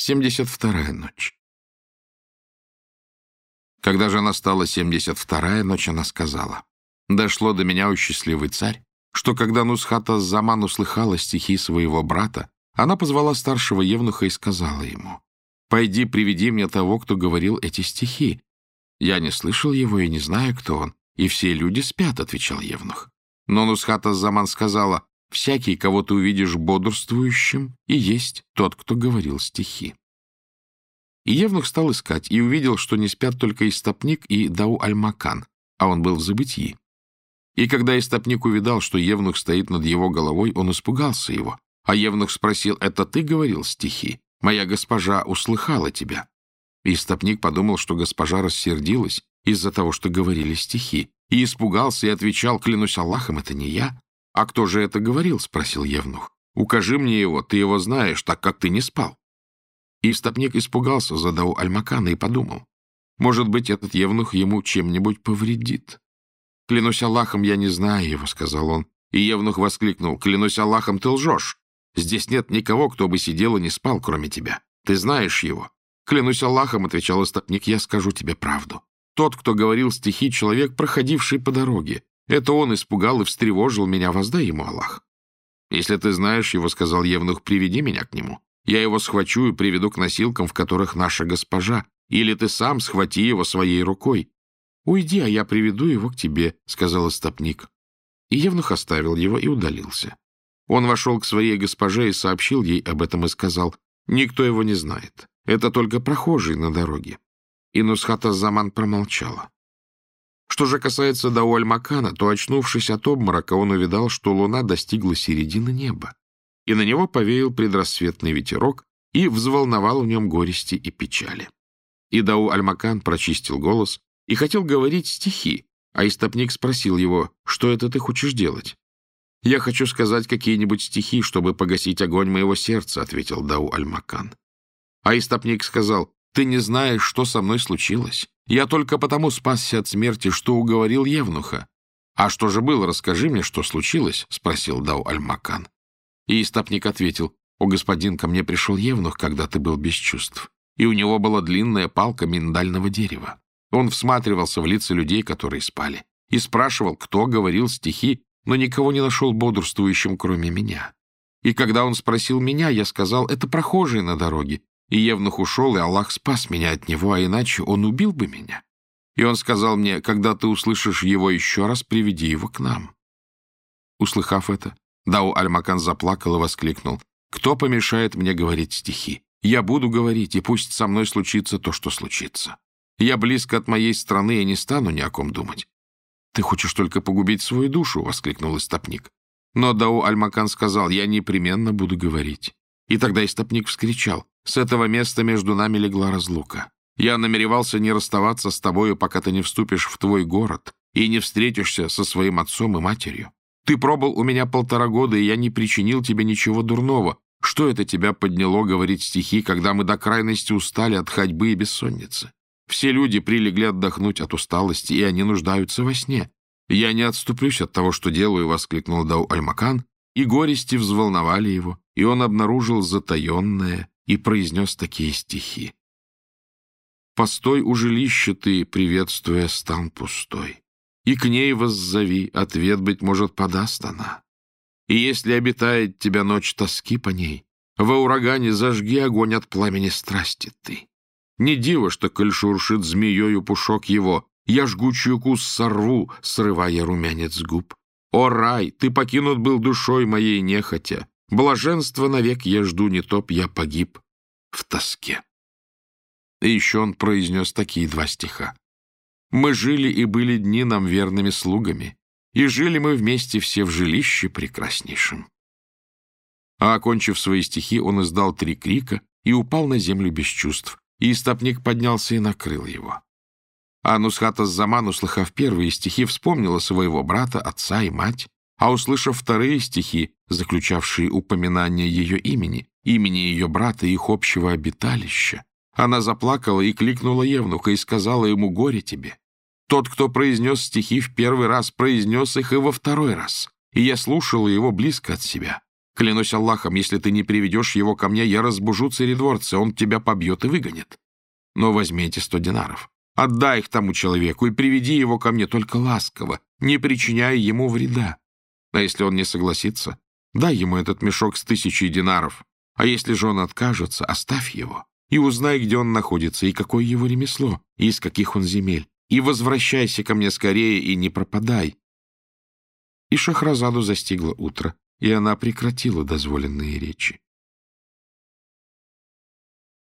72-я ночь. Когда же настала 72-я ночь, она сказала, «Дошло до меня, о счастливый царь, что когда Нусхата Заман услыхала стихи своего брата, она позвала старшего евнуха и сказала ему, «Пойди, приведи мне того, кто говорил эти стихи». «Я не слышал его и не знаю, кто он, и все люди спят», — отвечал евнух. Но Нусхата Заман сказала, Всякий, кого ты увидишь бодрствующим, и есть тот, кто говорил стихи. И Евнух стал искать, и увидел, что не спят только Истопник и Дау-Аль-Макан, а он был в забытии. И когда Истопник увидал, что Евнух стоит над его головой, он испугался его. А Евнух спросил, «Это ты говорил стихи? Моя госпожа услыхала тебя». И Истопник подумал, что госпожа рассердилась из-за того, что говорили стихи, и испугался и отвечал, «Клянусь Аллахом, это не я». «А кто же это говорил?» — спросил Евнух. «Укажи мне его, ты его знаешь, так как ты не спал». И стопник испугался за Дау Альмакана и подумал. «Может быть, этот Евнух ему чем-нибудь повредит». «Клянусь Аллахом, я не знаю его», — сказал он. И Евнух воскликнул. «Клянусь Аллахом, ты лжешь. Здесь нет никого, кто бы сидел и не спал, кроме тебя. Ты знаешь его». «Клянусь Аллахом», — отвечал истопник, — «я скажу тебе правду. Тот, кто говорил стихи, человек, проходивший по дороге. Это он испугал и встревожил меня, воздай ему Аллах. Если ты знаешь его, — сказал Евнух, — приведи меня к нему. Я его схвачу и приведу к носилкам, в которых наша госпожа. Или ты сам схвати его своей рукой. Уйди, а я приведу его к тебе, — сказал истопник. И Евнух оставил его и удалился. Он вошел к своей госпоже и сообщил ей об этом и сказал, «Никто его не знает. Это только прохожий на дороге». И Нусхата Заман промолчала. Что же касается Дауаль-Макана, то, очнувшись от обморока, он увидал, что луна достигла середины неба, и на него повеял предрассветный ветерок и взволновал в нем горести и печали. И Дау-Аль-Макан прочистил голос и хотел говорить стихи, а истопник спросил его, что это ты хочешь делать? «Я хочу сказать какие-нибудь стихи, чтобы погасить огонь моего сердца», — ответил Дау-Аль-Макан. А истопник сказал, «Ты не знаешь, что со мной случилось. Я только потому спасся от смерти, что уговорил Евнуха. А что же было, расскажи мне, что случилось, — спросил Дау Аль-Макан. И истопник ответил, о, господин, ко мне пришел Евнух, когда ты был без чувств, и у него была длинная палка миндального дерева. Он всматривался в лица людей, которые спали, и спрашивал, кто говорил стихи, но никого не нашел бодрствующим, кроме меня. И когда он спросил меня, я сказал, это прохожие на дороге, и Евнух ушел, и Аллах спас меня от него, а иначе он убил бы меня. И он сказал мне, когда ты услышишь его еще раз, приведи его к нам. Услыхав это, Дау Аль-Макан заплакал и воскликнул. «Кто помешает мне говорить стихи? Я буду говорить, и пусть со мной случится то, что случится. Я близко от моей страны и не стану ни о ком думать». «Ты хочешь только погубить свою душу?» — воскликнул истопник. Но Дау Аль-Макан сказал, «Я непременно буду говорить». И тогда истопник вскричал, с этого места между нами легла разлука. Я намеревался не расставаться с тобою, пока ты не вступишь в твой город и не встретишься со своим отцом и матерью. Ты пробыл у меня полтора года, и я не причинил тебе ничего дурного. Что это тебя подняло говорить стихи, когда мы до крайности устали от ходьбы и бессонницы? Все люди прилегли отдохнуть от усталости, и они нуждаются во сне. Я не отступлюсь от того, что делаю, — воскликнул Дау Альмакан, и горести взволновали его, и он обнаружил затаенное, и произнес такие стихи. «Постой у жилища ты, приветствуя стан пустой, и к ней воззови, ответ, быть может, подаст она. И если обитает тебя ночь тоски по ней, во урагане зажги огонь от пламени страсти ты. Не диво, что, коль шуршит змеёю пушок его, я жгучую кус сорву, срывая румянец губ. О, рай, ты покинут был душой моей нехотя, Блаженство навек я жду, не топ я погиб в тоске. И еще он произнес такие два стиха. «Мы жили и были дни нам верными слугами, и жили мы вместе все в жилище прекраснейшем». А, окончив свои стихи, он издал три крика и упал на землю без чувств, и истопник поднялся и накрыл его. А Нусхата Заман, услыхав первые стихи, вспомнила своего брата, отца и мать, а услышав вторые стихи, заключавшие упоминание ее имени, имени ее брата и их общего обиталища, она заплакала и кликнула Евнуха и сказала ему «Горе тебе». Тот, кто произнес стихи в первый раз, произнес их и во второй раз, и я слушала его близко от себя. Клянусь Аллахом, если ты не приведешь его ко мне, я разбужу царедворца, он тебя побьет и выгонит. Но возьми эти сто динаров, отдай их тому человеку и приведи его ко мне только ласково, не причиняя ему вреда. А если он не согласится, дай ему этот мешок с тысячей динаров, а если же он откажется, оставь его и узнай, где он находится, и какое его ремесло, и из каких он земель, и возвращайся ко мне скорее и не пропадай. И Шахразаду застигло утро, и она прекратила дозволенные речи.